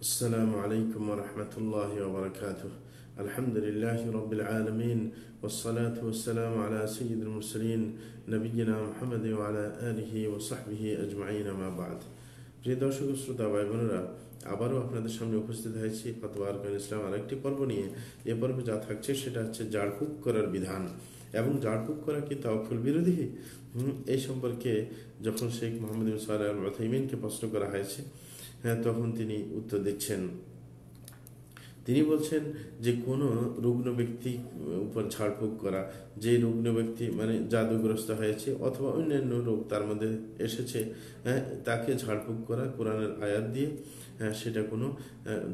السلام عليكم ورحمة الله وبركاته الحمد لله رب العالمين والصلاة والسلام على سيد المرسلين نبينا محمد وعلى آله وصحبه أجمعين ما بعد প্রিয় দর্শক ও শ্রোতা ভাই বোনেরা আবারও আপনাদের সামনে উপস্থিত হয়েছি ফতোয়া আরকান ইসলাম আরেকটি পর্ব নিয়ে এ পর্বে যা থাকছে সেটা হচ্ছে জাড়ফুক করার বিধান এবং জাড়ফুক করা কি তাওকুল বিরোধী হুম, এই সম্পর্কে যখন শেখ মোহাম্মদ বিন সালেহ আল উথাইমিনকে প্রশ্ন করা হয়েছে হ্যাঁ তখন তিনি উত্তর দিচ্ছেন। তিনি বলছেন যে কোনো রুগ্ন ব্যক্তি উপর ঝাড়ফুঁক করা যে রুগ্ন ব্যক্তি মানে জাদুগ্রস্ত হয়েছে অথবা অন্যান্য রোগ তার মধ্যে এসেছে হ্যাঁ তাকে ঝাড়ফুঁক করা কোরআনের আয়াত দিয়ে হ্যাঁ সেটা কোনো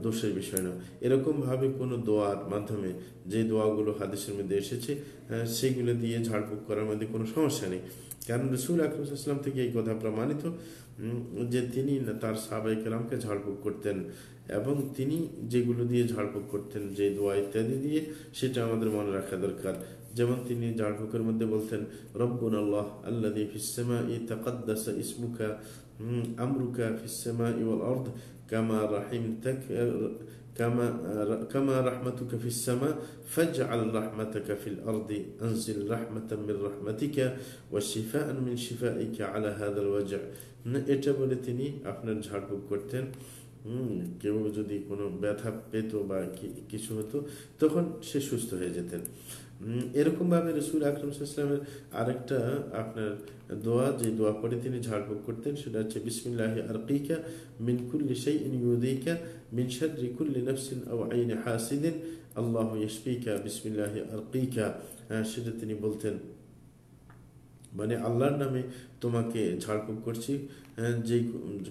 দোষের বিষয় না। এরকমভাবে কোনো দোয়ার মাধ্যমে যে দোয়াগুলো হাদিসের মধ্যে এসেছে হ্যাঁ, সেগুলো দিয়ে ঝাড়ফুঁক করার মধ্যে কোনো সমস্যা নেই। কারণ রসুল আকরুসাল্লাম থেকে এই কথা প্রমাণিত? যে তিনি তার সাবাই কালামকে ঝাড়ফুঁক করতেন এবং তিনি যেগুলো দিয়ে ঝাড়ফুঁক করতেন, যে দোয়া ইত্যাদি দিয়ে, সেটা আমাদের মনে রাখা দরকার। যেমন তিনি ঝাড়ফুঁকের মধ্যে বলতেন রব্বুন আল্লাহ আল্লাদি ফিসেমা ই তাকাদ্দাসা ইসমুকা উম, আমরুকা ফিসেমা ইওয়াল অর্ধ কামা রাহিম তাক كما كما رحمتك في السماء فاجعل رحمتك في الأرض أنزل رحمة من رحمتك وشفاء من شفائك على هذا الوجع এটা বলে তিনি আপনার ঝাড়ফুঁক করতেন হুম কেউ যদি কোনো ব্যথা পেত বা কিছু হতো তখন সে সুস্থ হয়ে যেতেন। এরকমভাবে রসুল আকরম ইসলামের আরেকটা আপনার দোয়া যে দোয়া পরে তিনি ঝাড়ফুঁক করতেন সেটা হচ্ছে বিসমিল্লাহ আরকিকা মিন কুল্লি শাইইন ইউদিকা মিন শাররি কুল্লি নাফসিন আও আইনি হাসিদিন আল্লাহু ইয়াশফিকা বিসমিল্লাহ আরকিকা। আহ, সেটা তিনি বলতেন। মানে আল্লাহর নামে তোমাকে ঝাড়ফুঁক করছি হ্যাঁ, যেই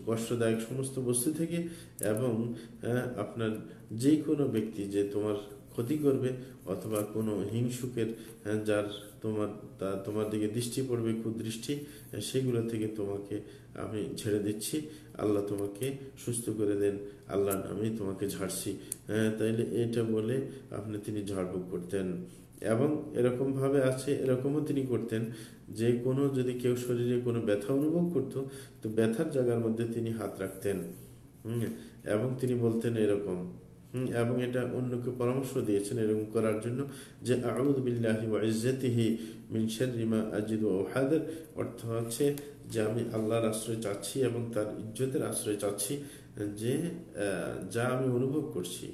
কষ্টদায়ক সমস্ত বস্তু থেকে এবং হ্যাঁ, আপনার যে কোনো ব্যক্তি যে তোমার ক্ষতি করবে অথবা কোনো হিংসুকের হ্যাঁ, যার তোমার তা তোমার দিকে দৃষ্টি পড়বে কুদৃষ্টি সেগুলো থেকে তোমাকে আমি ছেড়ে দিচ্ছি। আল্লাহ তোমাকে সুস্থ করে দেন। আল্লাহর আমি তোমাকে ঝাড়ছি। তাইলে এটা বলে আপনি তিনি ঝাড়ফুঁক করতেন। এবং এরকমভাবে আছে, এরকমও তিনি করতেন। যে কোনো যদি কেউ শরীরে কোনো ব্যথা অনুভব করতো, তো ব্যথার জায়গার মধ্যে তিনি হাত রাখতেন। এবং তিনি বলতেন এরকম। এবং এটা অন্যকে পরামর্শ দিয়েছেন এরকম করার জন্য যে আউদ বিল্লাহি ওয়া ইজ্জাতিহি মিন শাররি মা আজিদু ওয়া অর্থ হচ্ছে যে, আমি আল্লাহর আশ্রয় চাচ্ছি এবং তার ইজ্জতের আশ্রয় চাচ্ছি যে যা আমি অনুভব করছি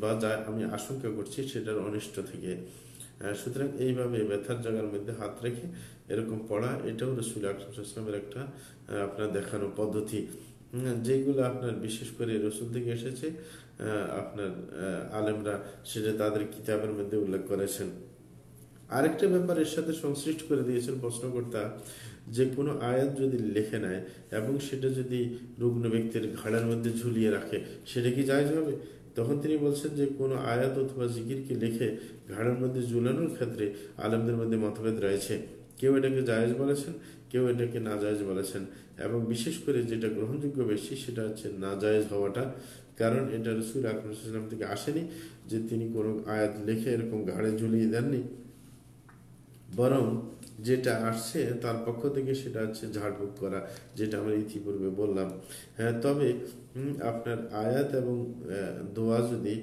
বা যা আমি আশঙ্কা করছি সেটার অনিষ্ট থেকে। সুতরাং এইভাবে ব্যথার জায়গার মধ্যে হাত রেখে এরকম পড়া, এটাও রসুল আকরমের একটা আপনার দেখানো পদ্ধতি। যেগুলো আপনার বিশেষ করে রসুল থেকে এসেছে আপনার আলেমরা সেটা তাদের কিতাবের মধ্যে উল্লেখ করেছেন। আরেকটা ব্যাপার এর সাথে সংশ্লিষ্ট করে দিয়েছেন প্রশ্নকর্তা, যে কোনো আয়াত যদি লিখে নেয় এবং সেটা যদি রুগ্ন ব্যক্তির ঘাড়ের মধ্যে ঝুলিয়ে রাখে, সেটা কি জায়জ হবে? তখন তিনি বলছেন যে কোনো আয়াত অথবা জিকিরকে লিখে ঘাড়ের মধ্যে ঝুলানোর ক্ষেত্রে আলেমদের মধ্যে মতভেদ রয়েছে। কেউ এটাকে জায়েজ বলেছেন, কেউ এটাকে না জায়েজ বলেছেন এবং বিশেষ করে যেটা গ্রহণযোগ্য বেশি সেটা হচ্ছে না জায়েজ হওয়াটা। কারণ এটা রসুল আকরম থেকে আসেনি যে তিনি কোনো আয়াত লিখে এরকম ঘাড়ে ঝুলিয়ে দেননি। বরং যেটা আসছে তার পক্ষ থেকে সেটা হচ্ছে ঝাড়ফুঁক করা, যেটা আমরা ইতিপূর্বে বললাম। হ্যাঁ তবে আপনার আয়াত এবং দোয়া যদি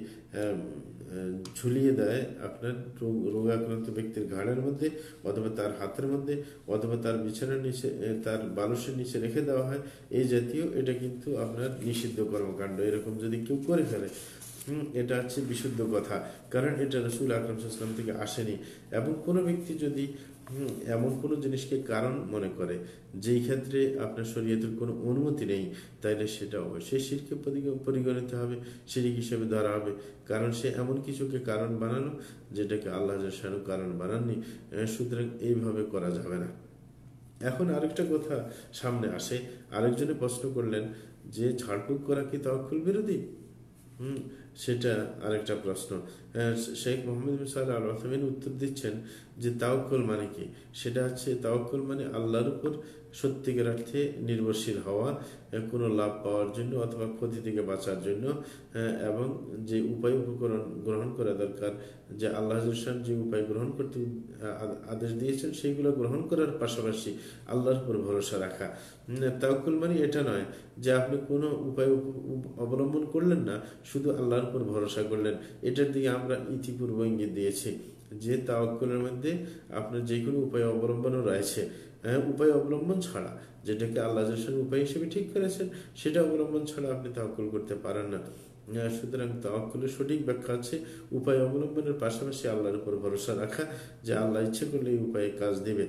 ঝুলিয়ে দেয় আপনার রোগ- রোগাক্রান্ত ব্যক্তির ঘাড়ের মধ্যে অথবা তার হাতের মধ্যে অথবা তার বিছানার নিচে তার বালুসের নিচে রেখে দেওয়া হয় এই জাতীয় এটা কিন্তু আপনার নিষিদ্ধ কর্মকাণ্ড। এরকম যদি কেউ করে ফেলে এটা হচ্ছে বিশুদ্ধ কথা। কারণ এটা রসুল আকরম ইসলাম থেকে আসেনি। এবং কোনো ব্যক্তি যদি এমন কোনো জিনিসকে কারণ মনে করে, যেই ক্ষেত্রে আপনার শরীয়তের কোনো অনুমতি নেই, তাইলে সেটা অবশ্যই শিরকে পরি- পরিগণিত হবে, শিরিক হিসেবে ধরা হবে। কারণ সে এমন কিছুকে কারণ বানানো যেটাকে আল্লাহ জাসানু কারণ বানাননি। সুতরাং এইভাবে করা যাবে না। এখন আরেকটা কথা সামনে আসে। আরেকজনে প্রশ্ন করলেন, যে ঝাড়ফুঁক করা কি তওয়াক্কুল বিরোধী? হুম সেটা আরেকটা প্রশ্ন। শেখ মোহাম্মদ বিন সাল আল রহমিন উত্তর দিচ্ছেন যে তাওকুল মানে কি? সেটা হচ্ছে তাওকুল মানে আল্লাহর উপর সত্যিকার অর্থে নির্ভরশীল হওয়া কোনো লাভ পাওয়ার জন্য অথবা ক্ষতি থেকে বাঁচার জন্য এবং যে উপায় উপকরণ গ্রহণ করা দরকার, যে আল্লাহ যে উপায় গ্রহণ করতে আদেশ দিয়েছেন, সেইগুলো গ্রহণ করার পাশাপাশি আল্লাহর উপর ভরসা রাখা। তাওকুল মানে এটা নয় যে আপনি কোনো উপায় উপ- উপ- অবলম্বন করলেন না, শুধু আল্লাহর উপর ভরসা করলেন। এটার দিকে আমরা ইতিপূর্ব ইঙ্গিত দিয়েছি যে তাওকুলের মধ্যে আপনার যে কোনো উপায় অবলম্বনও রয়েছে। হ্যাঁ, উপায় অবলম্বন ছাড়া যেটাকে আল্লাহ জাসের উপায় হিসেবে ঠিক করেছেন সেটা অবলম্বন ছাড়া আপনি তাওকুল করতে পারেন না। সুতরাং তাওকুলের সঠিক ব্যাখ্যা আছে উপায় অবলম্বনের পাশাপাশি আল্লাহর উপর ভরসা রাখা যে আল্লাহ ইচ্ছে করলে এই উপায়ে কাজ দেবে।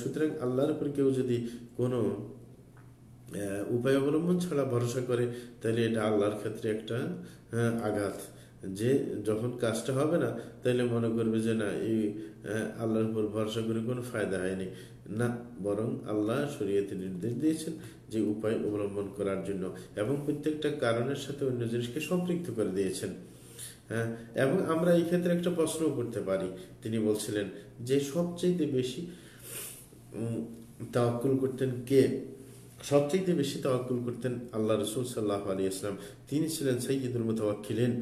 সুতরাং আল্লাহর উপর কেউ যদি কোনো উপায় অবলম্বন ছাড়া ভরসা করে তাহলে এটা আল্লাহর ক্ষেত্রে একটা আঘাত। যে যখন কাজটা হবে না তাহলে মনে করবে যে না, এই আল্লাহর উপর ভরসা করে কোনো ফায়দা হয়নি। না, বরং আল্লাহ শরীয়তে নির্দেশ দিয়েছেন যে উপায় অবলম্বন করার জন্য এবং প্রত্যেকটা কারণের সাথে অন্য জিনিসকে সম্পৃক্ত করে দিয়েছেন। হ্যাঁ এবং আমরা এই ক্ষেত্রে একটা প্রশ্ন করতে পারি। তিনি বলছিলেন যে সবচেয়ে বেশি তাওয়াক্কুল করতেন কে? সবচেয়ে বেশি তাওয়াক্কুল করতেন আল্লাহ রসুল সাল্লাহ আলী ইসলাম তিনি ছিলেন সৈয়দুল মুতাওয়াক্কিলেন।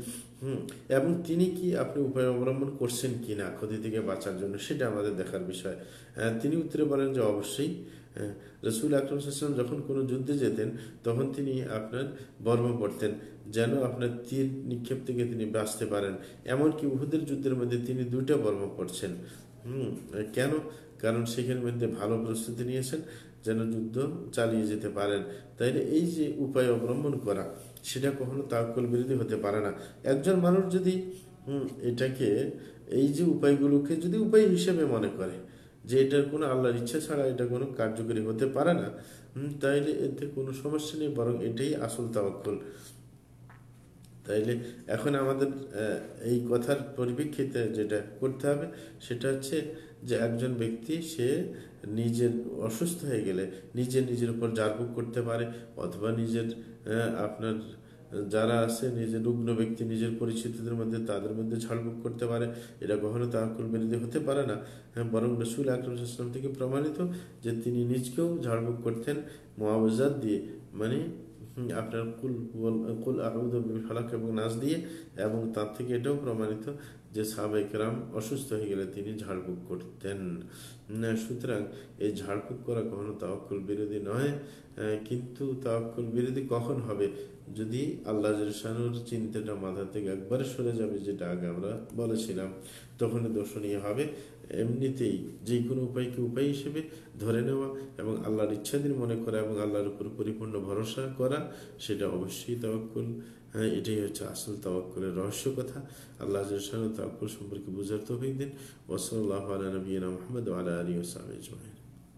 হুম, এবং তিনি কি আপনি উপায় অবলম্বন করছেন কি না ক্ষতি থেকে বাঁচার জন্য, সেটা আমাদের দেখার বিষয়। তিনি উত্তরে বলেন যে অবশ্যই রসুল আকরম সাল্লাম যখন কোনো যুদ্ধে যেতেন, তখন তিনি আপনার বর্ম পড়তেন যেন আপনার তীর নিক্ষেপ থেকে তিনি বাঁচতে পারেন। এমনকি উহুদের যুদ্ধের মধ্যে তিনি দুইটা বর্ম পড়ছেন হুম, কেন? কারণ সেখানের মধ্যে ভালো প্রস্তুতি নিয়েছেন। যেন যুদ্ধ চালিয়ে যেতে পারেন। তাইলে এই যে উপায় অবলম্বন করা, সেটা কখনো তাকল বিরোধী হতে পারে না। একজন মানুষ যদি এটাকে, এই যে উপায়গুলোকে যদি উপায় হিসেবে মনে করে, যে এটার কোনো আল্লাহর ইচ্ছা ছাড়া এটা কোনো কার্যকরী হতে পারে না তাইলে এতে কোনো সমস্যা নেই, বরং এটাই আসল তাওয়াক্কুল। তাইলে এখন আমাদের এই কথার পরিপ্রেক্ষিতে যেটা করতে হবে, সেটা হচ্ছে যে একজন ব্যক্তি সে নিজের অসুস্থ হয়ে গেলে নিজে নিজের উপর জারপুক করতে পারে অথবা নিজের আপনার যারা আছে নিজের রুগ্ন ব্যক্তি নিজের পরিচিতদের মধ্যে তাদের মধ্যে ঝাড়ফুঁক করতে পারে। এটা কখনো তাহকুল বিরোধী হতে পারে না। হ্যাঁ, বরং রসুল আকরম ইসলাম থেকে প্রমাণিত যে তিনি নিজকেও ঝাড়ফুঁক করতেন মোয়াবজাত দিয়ে মানে আপনার কুল কুল আউদ ফালাক এবং নাচ দিয়ে এবং তার থেকে এটাও প্রমাণিত যে সাবেকরাম অসুস্থ হয়ে গেলে তিনি ঝাড়ফুঁক করতেন। সুতরাং এই ঝাড়ফুঁক করা কখনো তাওয়াক্কুল বিরোধী নয় কিন্তু তাওয়াক্কুল বিরোধী কখন হবে? যদি আল্লাহ শানুর চিন্তাটা মাথা থেকে একবারে সরে যাবে, যেটা আগে আমরা বলেছিলাম তখন দর্শনীয় হবে। এমনিতেই যে কোনো উপায়কে উপায় হিসেবে ধরে নেওয়া এবং আল্লাহর ইচ্ছাধীন মনে করা এবং আল্লাহর উপর পরিপূর্ণ ভরসা করা, সেটা অবশ্যই তাওয়াক্কুল। হ্যাঁ এটাই হচ্ছে আসল তাওয়াক্কুলের রহস্য কথা। আল্লাহ তাওয়াক্কুল সম্পর্কে বুঝার তো দিন। ওসল্লাহ আলী নবীনা মোহাম্মদ আলা আলী ওসালাম